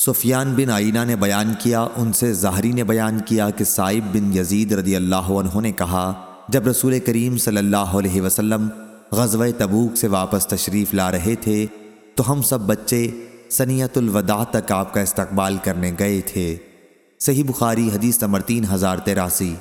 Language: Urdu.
سفیان بن آئینہ نے بیان کیا، ان سے ظاہری نے بیان کیا کہ سائب بن یزید رضی اللہ عنہ نے کہا، جب رسول کریم صلی اللہ علیہ وسلم غزوہ تبوک سے واپس تشریف لا رہے تھے، تو ہم سب بچے سنیت الوداع تک آپ کا استقبال کرنے گئے تھے۔ صحیح بخاری حدیث نمبر تین ہزار تیراسی